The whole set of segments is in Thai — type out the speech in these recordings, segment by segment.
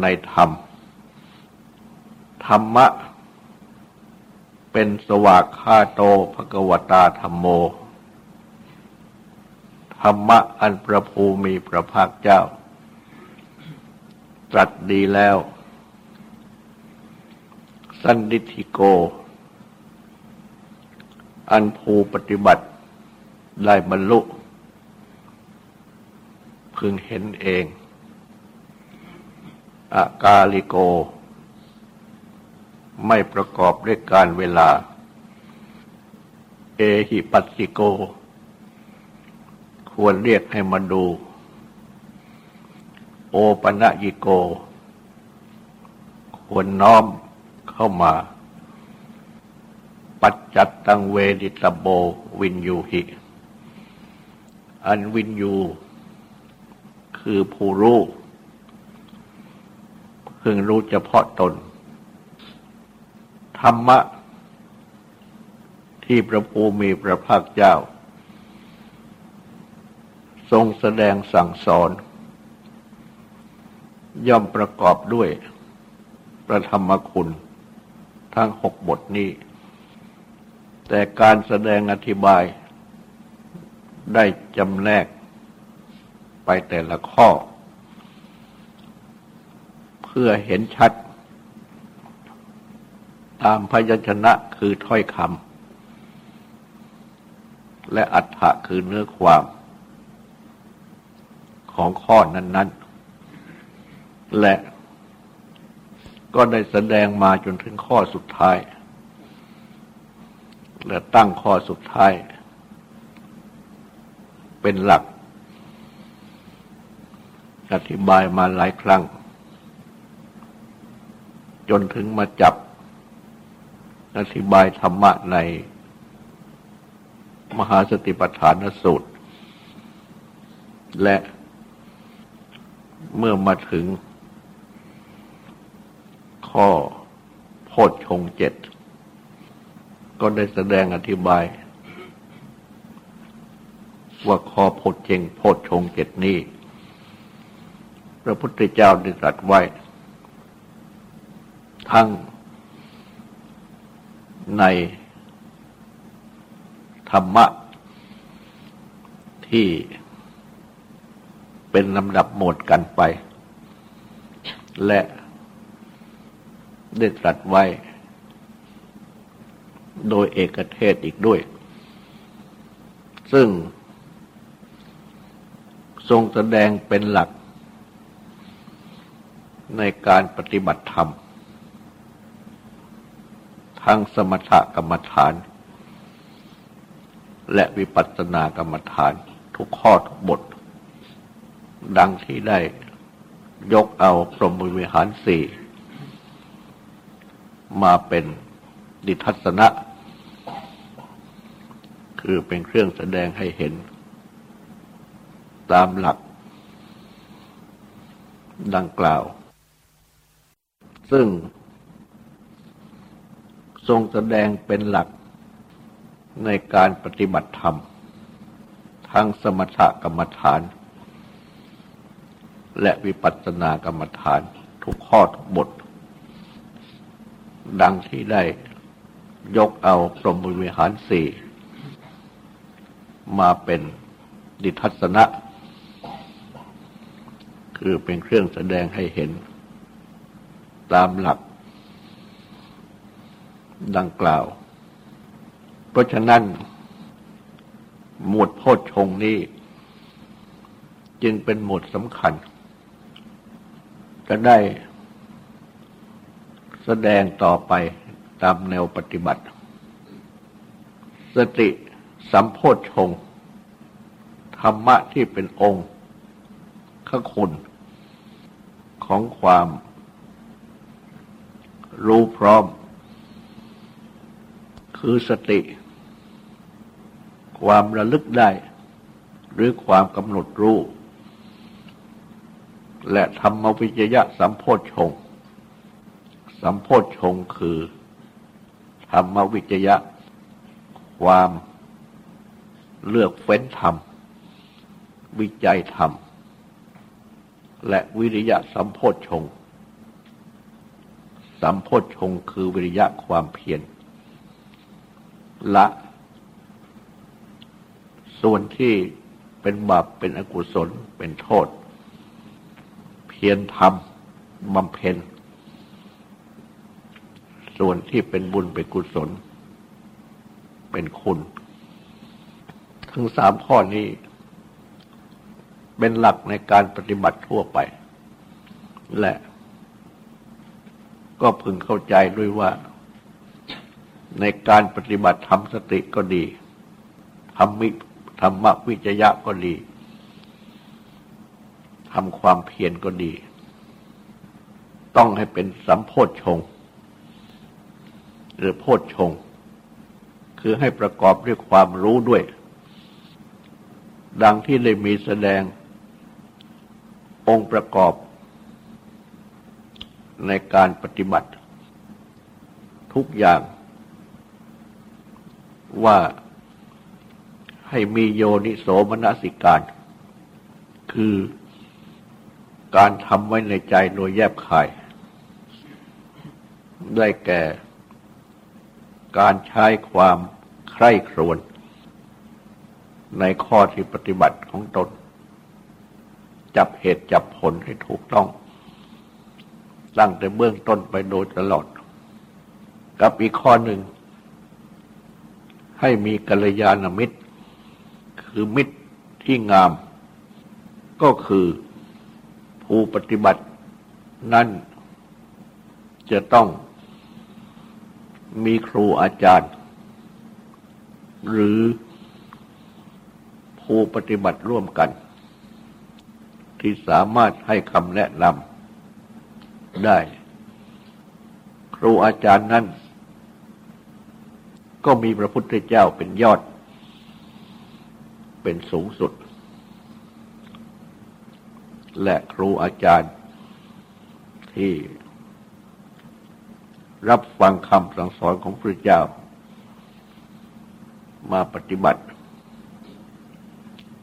ในธรรม ธรรมะ เป็นสวากขาโตภกวตาธรรมโม ธรรมะอันประภูมีพระภาคเจ้า ตรัสดีแล้ว สันดิธิโก อันภูปฏิบัติได้บรรลุ พึงเห็นเอง อากาลิโก ไม่ประกอบด้วยการเวลา เอหิปัสสิโก ควรเรียกให้มาดู โอปนะยิโก ควรน้อมเข้ามา ปัจจัตตังเวดิตโบวินยูหิ อันวินยู คือผู้รู้ พึงรู้เฉพาะตน ธรรมะ ที่พระภูมิพระภาคเจ้า ทรงแสดงสั่งสอน ย่อมประกอบด้วยประธรรมคุณทั้งหกบทนี้ แต่การแสดงอธิบาย ได้จำแนกไปแต่ละข้อ พื่อเห็นชัด ตามพยัญชนะคือถ้อยคำและอัฏฐะคือเนื้อความ ของข้อนั้น ๆ และก็ได้แสดงมาจนถึงข้อสุดท้าย และตั้งข้อสุดท้าย เป็นหลัก อธิบายมาหลายครั้ง จนถึงมาจับอธิบายธรรมะในมหาสติปัฏฐานสูตร และเมื่อมาถึง ข้อโพชฌงเจ็ด ก็ได้แสดงอธิบาย ว่าข้อโพชเจงโพชฌงเจ็ดนี้ พระพุทธเจ้าได้ตรัสไว้ ทั้งในธรรมะ ที่เป็นลำดับหมดกันไป และได้ตรัสไว้ โดยเอกเทศอีกด้วย ซึ่ง ทรงแสดงเป็นหลัก ในการปฏิบัติธรรม ทั้งสมถกรรมฐาน และวิปัสสนากรรมฐานทุกข้อทุกบท ดังที่ได้ยกเอาพรหมวิหารสี่มาเป็นดิทัศนะ คือเป็นเครื่องแสดงให้เห็น ตามหลัก ดังกล่าว ซึ่ง ทรงแสดงเป็นหลักในการปฏิบัติธรรม ทั้งสมถกรรมฐาน และวิปัสสนากรรมฐานทุกข้อทุกบท ดังที่ได้ยกเอาพรหมวิหารสี่มาเป็นดิทัศนะ คือเป็นเครื่องแสดงให้เห็น ตามหลัก ดังกล่าว เพราะฉะนั้น หมวดโพชฌงนี้ จึงเป็นหมวดสำคัญ จะได้แสดงต่อไปตามแนวปฏิบัติ สติสัมโพชฌงธรรมะที่เป็นองค์ขคุณของความรู้พร้อม คือสติ ความระลึกได้ หรือความกำหนดรู้ และธรรมวิจยะสัมโพชฌงสัมโพชฌงคือ ธรรมวิจยะ ความเลือกเฟ้นธรรม วิจัยธรรม และวิริยะสัมโพชฌงสัมโพชฌงคือวิริยะความเพียร ละ ส่วนที่เป็นบาปเป็นอกุศลเป็นโทษ เพียรทำบำเพ็ญ ส่วนที่เป็นบุญเป็นกุศล เป็นคุณ ทั้งสามข้อนี้ เป็นหลักในการปฏิบัติทั่วไป และ ก็พึงเข้าใจด้วยว่า ในการปฏิบัติธรรมสติก็ดีธรรมิธรรมวิจยะก็ดีทำความเพียรก็ดี ต้องให้เป็นสัมโพธชงหรือโพธชงคือให้ประกอบด้วยความรู้ด้วย ดังที่ได้มีแสดงองค์ประกอบ ในการปฏิบัติ ทุกอย่าง ว่าให้มีโยนิโสมนสิการ คือการทำไว้ในใจโดยแยบคาย ได้แก่ การใช้ความใคร่ครวญในข้อที่ปฏิบัติของตน จับเหตุจับผลให้ถูกต้อง ตั้งแต่เบื้องต้นไปโดยตลอด กับอีกข้อหนึ่ง ให้มีกัลยาณมิตร คือมิตรที่งาม ก็คือผู้ปฏิบัตินั้นจะต้องมีครูอาจารย์ หรือผู้ปฏิบัติร่วมกัน ที่สามารถให้คำแนะนำได้ ครูอาจารย์นั้น ก็มีพระพุทธเจ้าเป็นยอด เป็นสูงสุด และครูอาจารย์ที่รับฟังคำสั่งสอนของพระเจ้า มาปฏิบัติ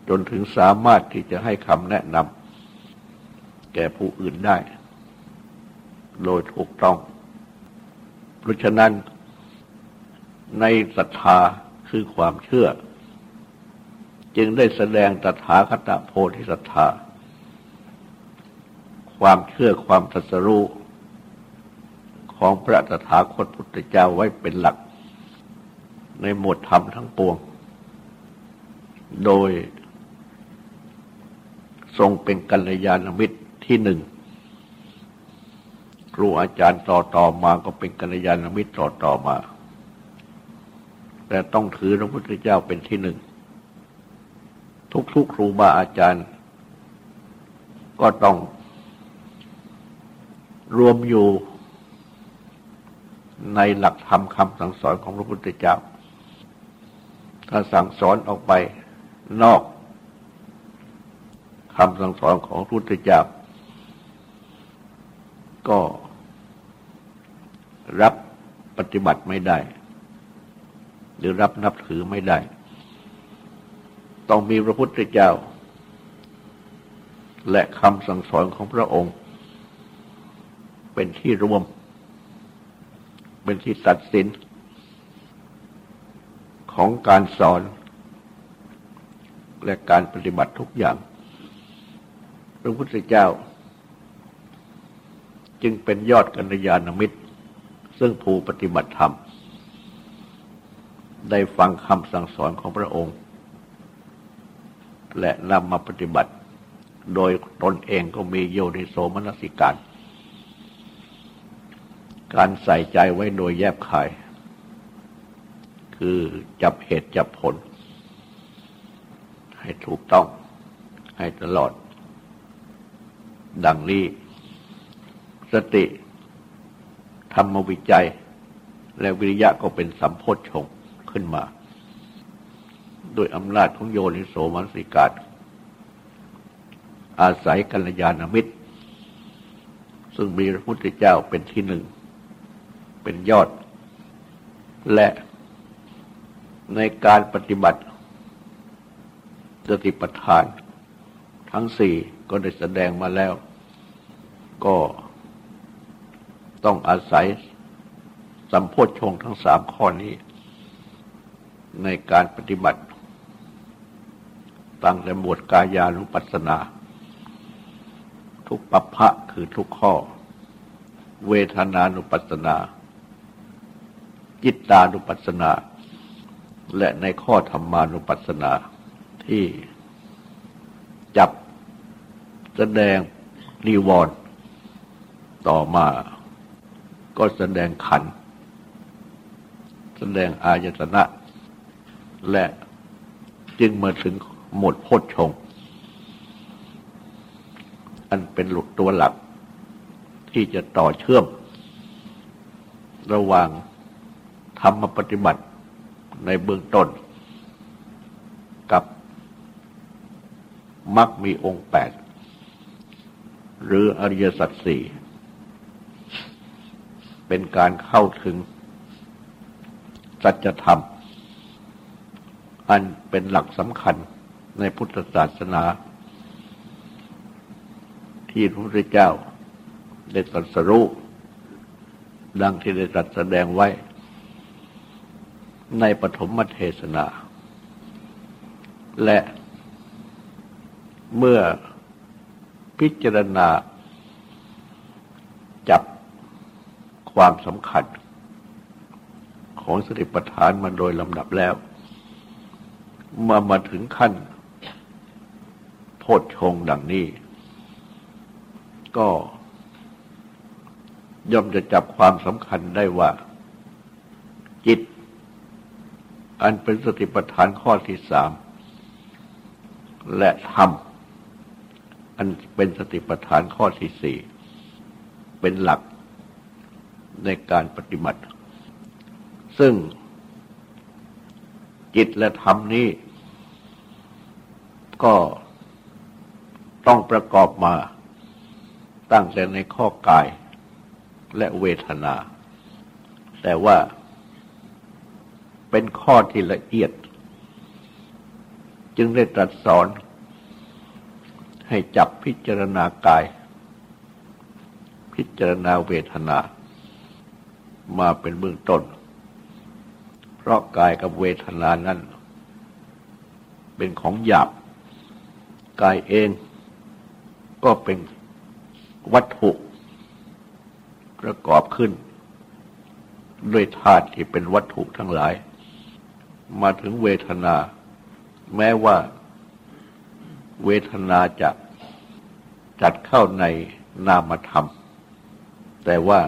จนถึงสามารถที่จะให้คำแนะนำแก่ผู้อื่นได้ โดยถูกต้อง เพราะฉะนั้น ในศรัทธาคือความเชื่อ จึงได้แสดงตถาคตโพธิศรัทธา ความเชื่อความตรัสรู้ของพระตถาคตพุทธเจ้าไว้เป็นหลัก ในหมวดธรรมทั้งปวง โดย ทรงเป็นกัลยาณมิตรที่หนึ่งครูอาจารย์ต่อต่อมาก็เป็นกัลยาณมิตรต่อต่อมา แต่ต้องถือพระพุทธเจ้าเป็นที่หนึ่ง ทุกๆครูบาอาจารย์ ก็ต้อง รวมอยู่ในหลักธรรมคำสั่งสอนของพระพุทธเจ้า ถ้าสั่งสอนออกไปนอกคำสั่งสอนของพระพุทธเจ้า ก็รับปฏิบัติไม่ได้ หรือรับนับถือไม่ได้ ต้องมีพระพุทธเจ้า และคำสั่งสอนของพระองค์ เป็นที่รวม เป็นที่ตัดสิน ของการสอน และการปฏิบัติทุกอย่าง พระพุทธเจ้า จึงเป็นยอดกัญญาณมิตร ซึ่งผู้ปฏิบัติธรรม ได้ฟังคำสั่งสอนของพระองค์ และนำมาปฏิบัติ โดยตนเองก็มีโยนิโสมนสิการ การใส่ใจไว้โดยแยบคาย คือจับเหตุจับผล ให้ถูกต้องให้ตลอด ดังนี้ สติ ธรรมวิจัย และวิริยะก็เป็นสัมโพธชง ขึ้นมาโดยอำนาจของโยนิโสมนสิกาตอาศัยกัลยาณมิตร ซึ่งมีพระพุทธเจ้าเป็นที่หนึ่ง เป็นยอด และในการปฏิบัติสติปัฏฐาน ทั้งสี่ก็ได้แสดงมาแล้ว ก็ต้องอาศัยสัมโพธชงทั้งสามข้อนี้ ในการปฏิบัติ ตั้งแต่หมวดกายานุปัสสนา ทุกปัปพะคือทุกข้อ เวทนานุปัสสนา จิตตานุปัสสนา และในข้อธรรมานุปัสสนาที่จับแสดงนิวรณ์ต่อมาก็แสดงขัน แสดงอายตนะ และจึงมาถึงหมดโพชฌงอันเป็นหลุดตัวหลัก ที่จะต่อเชื่อม ระหว่างธรรมปฏิบัติในเบื้องต้น กับมักมีองค์แปดหรืออริยสัจสี่เป็นการเข้าถึงสัจธรรม อันเป็นหลักสำคัญในพุทธศาสนา ที่พระพุทธเจ้าได้ตรัสรู้ดังที่ได้ตรัสแสดงไว้ ในปฐมเทศนา และเมื่อพิจารณาจับความสำคัญ ของสติปัฏฐานมาโดยลำดับแล้ว มามาถึงขั้น โพชฌงดังนี้ ก็ย่อมจะจับความสำคัญได้ว่า จิต อันเป็นสติปัฏฐานข้อที่สาม และธรรม อันเป็นสติปัฏฐานข้อที่สี่ เป็นหลักในการปฏิบัติ ซึ่ง จิตและธรรมนี้ ก็ต้องประกอบมาตั้งแต่ในข้อกายและเวทนา แต่ว่าเป็นข้อที่ละเอียด จึงได้ตรัสสอน ให้จับพิจารณากาย พิจารณาเวทนา มาเป็นเบื้องต้น เพราะกายกับเวทนานั้น เป็นของหยาบ กายเองก็เป็นวัตถุประกอบขึ้น ด้วยธาตุที่เป็นวัตถุทั้งหลาย มาถึงเวทนา แม้ว่า เวทนาจะจัดเข้าในนามธรรม แต่ว่า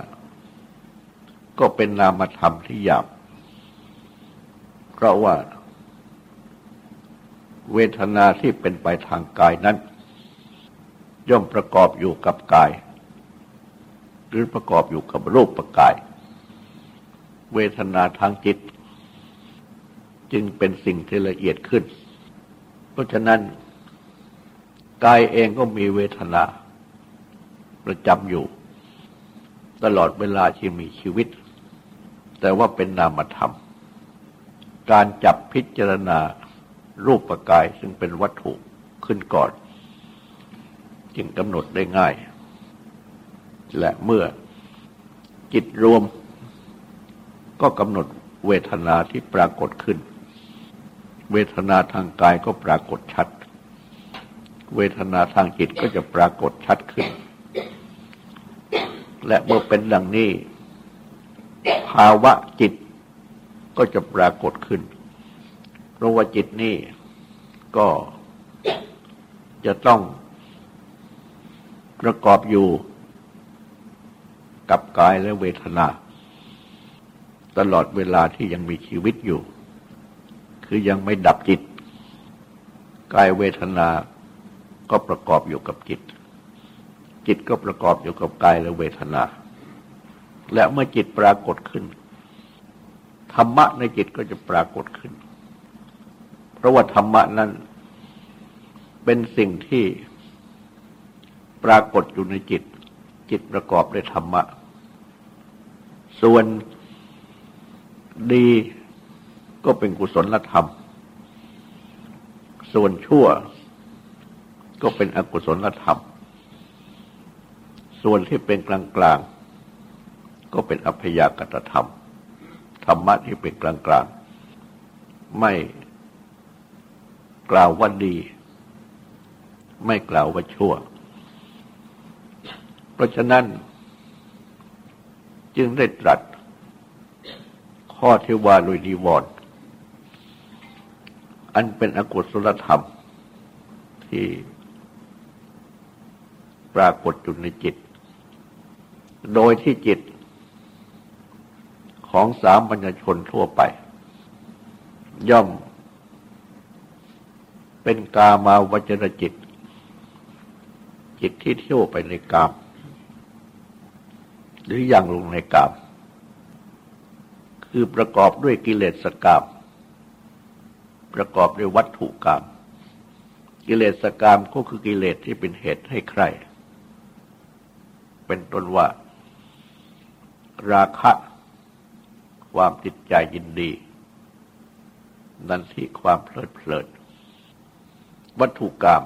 ก็เป็นนามธรรมที่หยาบ ราะว่าเวทนาที่เป็นไปทางกายนั้น ย่อมประกอบอยู่กับกาย หรือประกอบอยู่กับรูปประกาย เวทนาทางจิต จึงเป็นสิ่งที่ละเอียดขึ้น เพราะฉะนั้น กายเองก็มีเวทนา ประจำอยู่ ตลอดเวลาที่มีชีวิต แต่ว่าเป็นนามธรรม การจับพิจารณารูปปกายซึ่งเป็นวัตถุขึ้นก่อน จึงกำหนดได้ง่าย และเมื่อจิตรวม ก็กำหนดเวทนาที่ปรากฏขึ้น เวทนาทางกายก็ปรากฏชัด เวทนาทางจิตก็จะปรากฏชัดขึ้น และเมื่อเป็นดังนี้ ภาวะจิต ก็จะปรากฏขึ้น เพราะว่าจิตนี่ก็จะต้องประกอบอยู่กับกายและเวทนา ตลอดเวลาที่ยังมีชีวิตอยู่ คือยังไม่ดับจิต กายเวทนาก็ประกอบอยู่กับจิต จิตก็ประกอบอยู่กับกายและเวทนา และเมื่อจิตปรากฏขึ้น ธรรมะในจิตก็จะปรากฏขึ้น เพราะว่าธรรมะนั้นเป็นสิ่งที่ปรากฏอยู่ในจิต จิตประกอบด้วยธรรมะ ส่วนดีก็เป็นกุศลธรรม ส่วนชั่วก็เป็นอกุศลธรรม ส่วนที่เป็นกลางกก็เป็นอัพยากตธรรม ธรรมะที่เป็นกลางกลางไม่กล่าวว่าดี ไม่กล่าวว่าชั่ว เพราะฉะนั้นจึงได้ตรัส ข้อที่ว่าลุยนิวรณ์อันเป็นอกุศลธรรมที่ปรากฏอยู่ในจิต โดยที่จิต ของสามัญชนทั่วไป ย่อม เป็นกามาวจรจิต จิตที่เที่ยวไปในกาม หรือยังลงในกาม คือประกอบด้วยกิเลสกามประกอบด้วยวัตถุกามกิเลสกามก็คือกิเลสที่เป็นเหตุให้ใคร เป็นต้นว่า ราคะ ความติดใจยินดี นันทิความเพลิดเพลิน วัตถุกรรม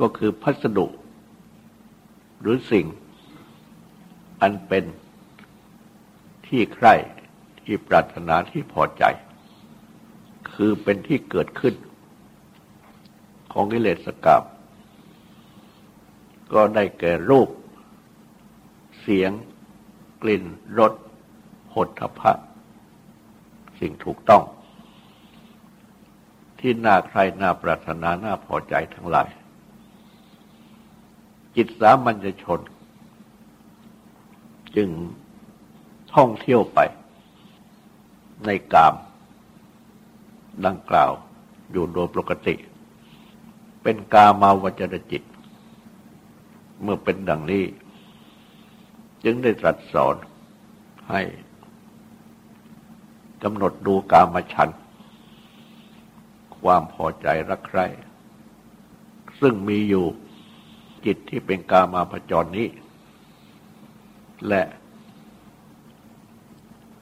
ก็คือพัสดุ หรือสิ่ง อันเป็นที่ใคร่ที่ปรารถนาที่พอใจ คือเป็นที่เกิดขึ้น ของกิเลสกรรมก็ได้แก่รูป เสียง กลิ่นรส หดทพะ สิ่งถูกต้อง ที่น่าใครน่าปรารถนาน่าพอใจทั้งหลาย จิตสามัญชน จึงท่องเที่ยวไป ในกาม ดังกล่าวอยู่โดยปกติ เป็นกามาวจรจิต เมื่อเป็นดังนี้ จึงได้ตรัสสอนให้ กำหนดดูกามฉัน ความพอใจรักใคร่ ซึ่งมีอยู่จิตที่เป็นกามาพจรนี้ และ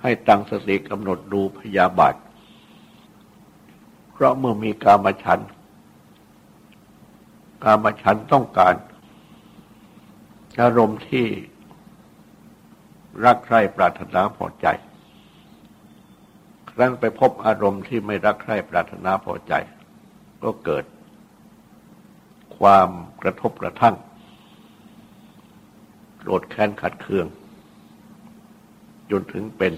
ให้ตั้งสติกำหนดดูพยาบาท เพราะเมื่อมีกามฉัน กามฉันต้องการ อารมณ์ที่รักใคร่ปรารถนาพอใจ ครั้นไปพบอารมณ์ที่ไม่รักใคร่ปรารถนาพอใจ ก็เกิด ความกระทบกระทั่งโกรธแค้นขัดเคือง จนถึงเป็น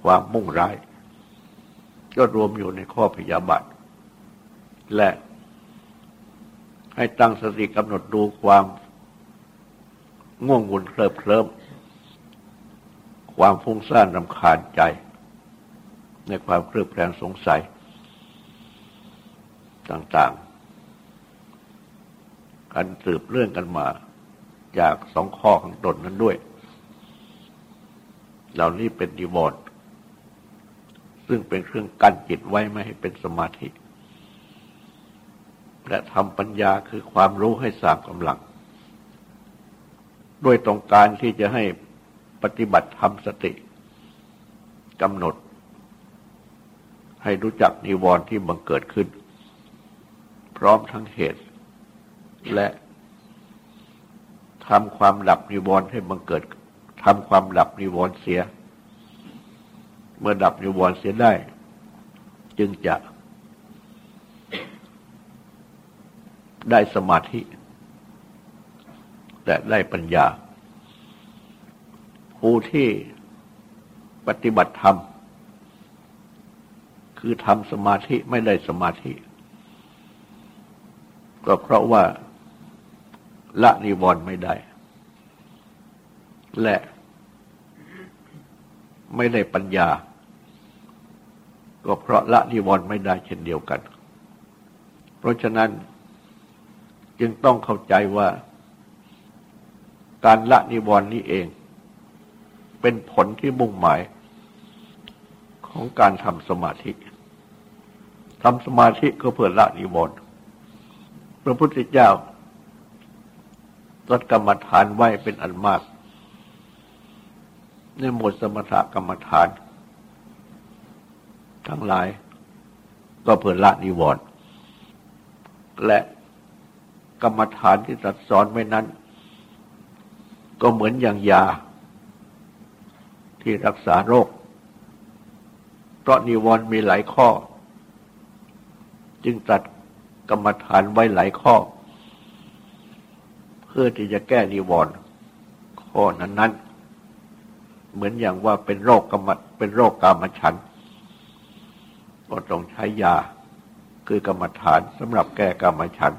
ความมุ่งร้าย ก็รวมอยู่ในข้อพยาบาท และให้ตั้งสติกำหนดดูความง่วงวุ่นเคลิบเคลิ้มความฟุ้งซ่านรำคาญใจ ในความเครือบแคลงสงสัยต่างๆ การสืบเรื่องกันมาจากสองข้อของตนนั้นด้วย เหล่านี้เป็นดีวอดซึ่งเป็นเครื่องกั้นจิตไว้ไม่ให้เป็นสมาธิ และทำปัญญาคือความรู้ให้สร้างกำลัง ด้วยตรงการที่จะให้ปฏิบัติธรรมสติกำหนด ให้รู้จักนิวรณ์ที่บังเกิดขึ้น พร้อมทั้งเหตุ และทำความหลับนิวรณ์ให้บังเกิดทำความหลับนิวรณ์เสีย เมื่อดับนิวรณ์เสียได้ จึงจะ ได้สมาธิ และได้ปัญญา ผู้ที่ปฏิบัติธรรม คือทำสมาธิไม่ได้สมาธิ ก็เพราะว่าละนิวรณ์ไม่ได้ และไม่ได้ปัญญา ก็เพราะละนิวรณ์ไม่ได้เช่นเดียวกัน เพราะฉะนั้นจึงต้องเข้าใจว่าการละนิวรณ์นี้เอง เป็นผลที่มุ่งหมายของการทำสมาธิ ทำสมาธิก็เพื่อละนิวรณ์พระพุทธเจ้าตรัสกรรมฐานไว้เป็นอันมาก ในหมวดสมถกรรมฐาน ทั้งหลายก็เพื่อละนิวรณ์และกรรมฐานที่ตรัสสอนไว้นั้น ก็เหมือนอย่างยา ที่รักษาโรค เพราะนิวรณ์มีหลายข้อ จึงตรัสกรรมฐานไว้หลายข้อ เพื่อที่จะแก้นิวรณ์ข้อนั้น ๆ เหมือนอย่างว่าเป็นโรคกรรมเป็นโรคกามฉันก็ต้องใช้ยาคือกรรมฐานสำหรับแก้กรรมฉัน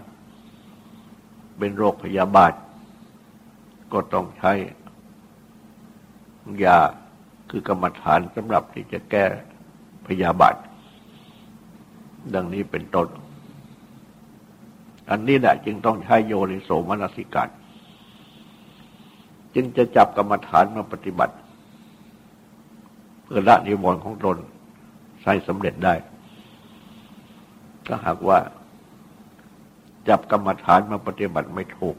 เป็นโรคพยาบาท ก็ต้องใช้ยาคือกรรมฐานสำหรับที่จะแก้พยาบาท ดังนี้เป็นต้น อันนี้แหละจึงต้องใช้โยนิโสมนสิการ จึงจะจับกรรมฐานมาปฏิบัติ เพื่อละนิวรณ์ของตนใช้สำเร็จได้ ถ้าหากว่า จับกรรมฐานมาปฏิบัติไม่ถูก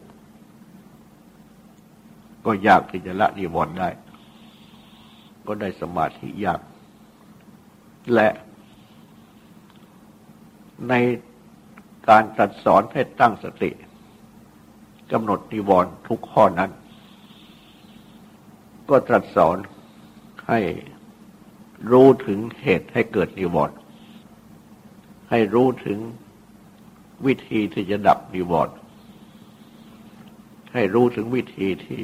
ก็ยากที่จะละนิวรณ์ได้ ก็ได้สมาธิยาก และ ในการตรัสสอนให้ตั้งสติกำหนดนิวรณ์ทุกข้อนั้น ก็ตรัสสอนให้รู้ถึงเหตุให้เกิดนิวรณ์ให้รู้ถึงวิธีที่จะดับนิวรณ์ให้รู้ถึงวิธีที่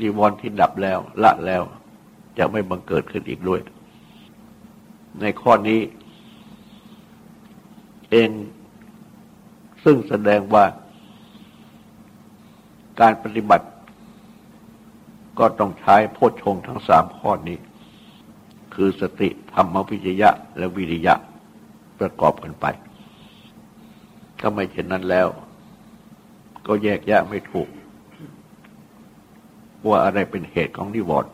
นิวรณ์ที่ดับแล้วละแล้วจะไม่บังเกิดขึ้นอีกด้วย ในข้อนี้ เอง ซึ่งแสดงว่าการปฏิบัติ ก็ต้องใช้โพชฌงทั้งสามข้อนี้ คือสติธรรมวิจยะ และวิริยะประกอบกันไป ถ้าไม่เช่นนั้นแล้ว ก็แยกแยะไม่ถูก ว่าอะไรเป็นเหตุของนิวรณ์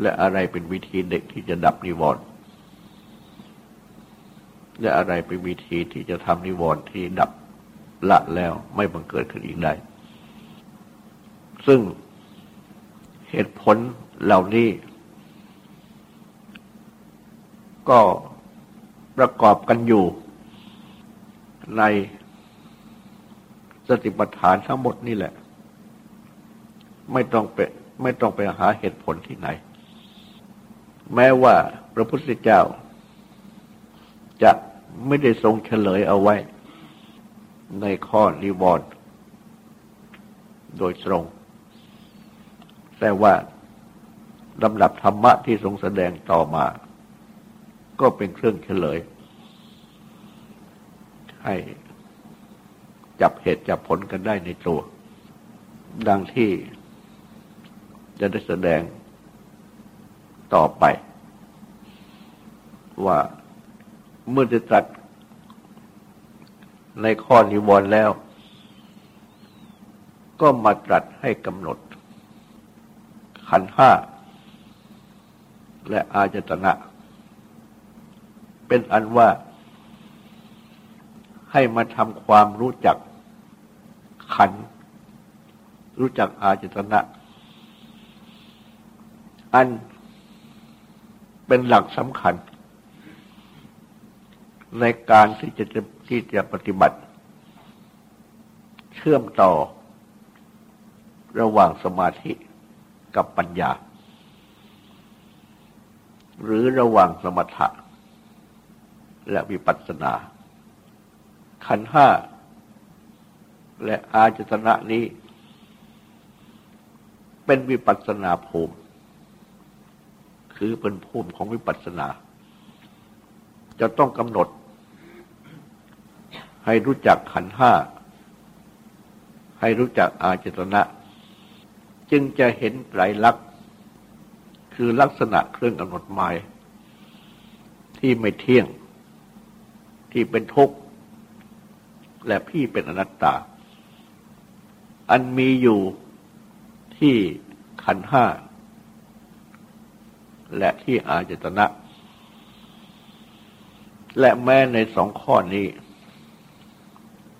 และอะไรเป็นวิธีเด็กที่จะดับนิวรณ์ และอะไรเป็นวิธีที่จะทำนิวรณ์ที่ดับละแล้วไม่บังเกิดขึ้นอีกได้ ซึ่งเหตุผลเหล่านี้ ก็ประกอบกันอยู่ในสติปัฏฐานทั้งหมดนี่แหละ ไม่ต้องไปไม่ต้องไปหาเหตุผลที่ไหน แม้ว่าพระพุทธเจ้าจะ ไม่ได้ทรงเฉลยเอาไว้ ในข้อนิวรณ์โดยตรง แต่ว่าลำดับธรรมะที่ทรงแสดงต่อมา ก็เป็นเครื่องเฉลย ให้จับเหตุจับผลกันได้ในตัว ดังที่จะได้แสดงต่อไป ว่า เมื่อจะตัดในข้อนิวรณ์แล้ว ก็มาตรัสให้กำหนด ขันห้า และอาจตนะ เป็นอันว่าให้มาทำความรู้จักขัน รู้จักอาจตนะ อันเป็นหลักสำคัญ ในการที่จะที่จะปฏิบัติ เชื่อมต่อ ระหว่างสมาธิกับปัญญา หรือระหว่างสมถะ และวิปัสสนา ขันห้า และอาจตนะนี้ เป็นวิปัสสนาภูมิ คือเป็นภูมิของวิปัสสนา จะต้องกำหนด ให้รู้จักขันห้า ให้รู้จักอาจตนะ จึงจะเห็นไตรลักษณ์คือลักษณะเครื่องกำหนดหมาย ที่ไม่เที่ยง ที่เป็นทุกข์ และพี่เป็นอนัตตา อันมีอยู่ที่ขันห้า และที่อาจตนะ และแม้ในสองข้อนี้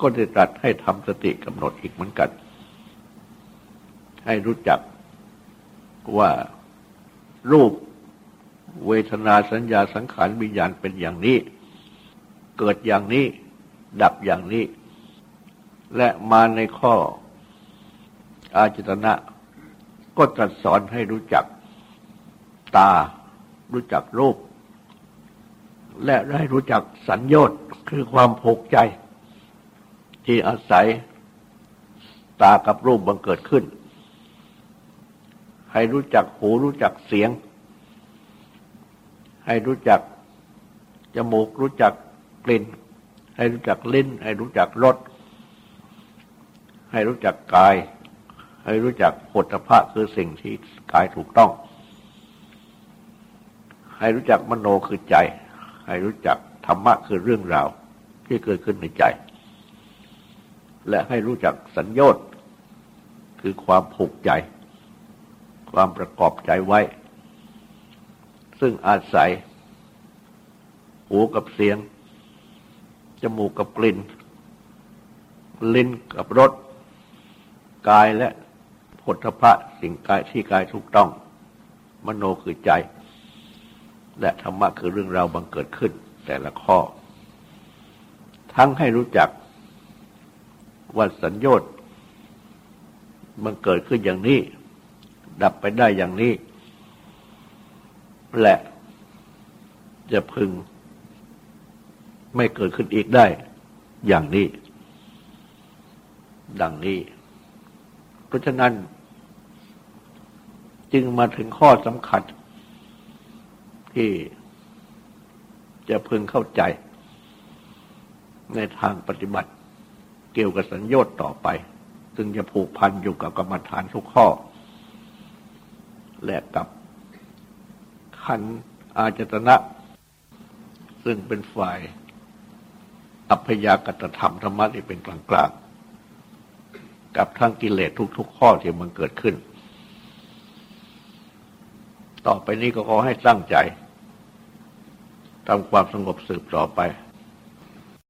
ก็ได้ตรัสให้ทำสติกำหนดอีกเหมือนกัน ให้รู้จักว่ารูปเวทนาสัญญาสังขารวิญญาณเป็นอย่างนี้ เกิดอย่างนี้ ดับอย่างนี้ และมาในข้ออาจตนะ ก็ตรัสสอนให้รู้จักตา รู้จักรูป และได้รู้จักสัญญต์คือความผูกใจ ที่อาศัยตากับรูปบังเกิดขึ้น ให้รู้จักหูรู้จักเสียง ให้รู้จักจมูกรู้จักกลิ่น ให้รู้จักลิ้น ให้รู้จักรสให้รู้จักกาย ให้รู้จักผลพระคือสิ่งที่กายถูกต้อง ให้รู้จักมโนคือใจ ให้รู้จักธรรมะคือเรื่องราวที่เกิดขึ้นในใจ และให้รู้จักสัญญต์คือความผูกใจ ความประกอบใจไว้ ซึ่งอาศัย หูกับเสียง จมูกกับกลิ่น ลิ้นกับรส กายและผลทพะสิ่งกายที่กายถูกต้อง มโนคือใจ และธรรมะคือเรื่องราวบังเกิดขึ้นแต่ละข้อ ทั้งให้รู้จัก ว่าสัญญต์มันเกิดขึ้นอย่างนี้ ดับไปได้อย่างนี้ และ จะพึง ไม่เกิดขึ้นอีกได้ อย่างนี้ ดังนี้ เพราะฉะนั้น จึงมาถึงข้อสำคัญ ที่จะพึงเข้าใจ ในทางปฏิบัติ เกี่ยวกับสัญญาต่อไป ซึ่งจะผูกพันอยู่กับกรรมฐานทุกข้อ และกับขันอาจตนะ ซึ่งเป็นฝ่าย อัพยากตธรรมธรรมะที่เป็นกลางๆกับทั้งกิเลสทุก ๆ ข้อที่มันเกิดขึ้น ต่อไปนี้ก็ขอให้ตั้งใจทำความสงบสืบต่อไป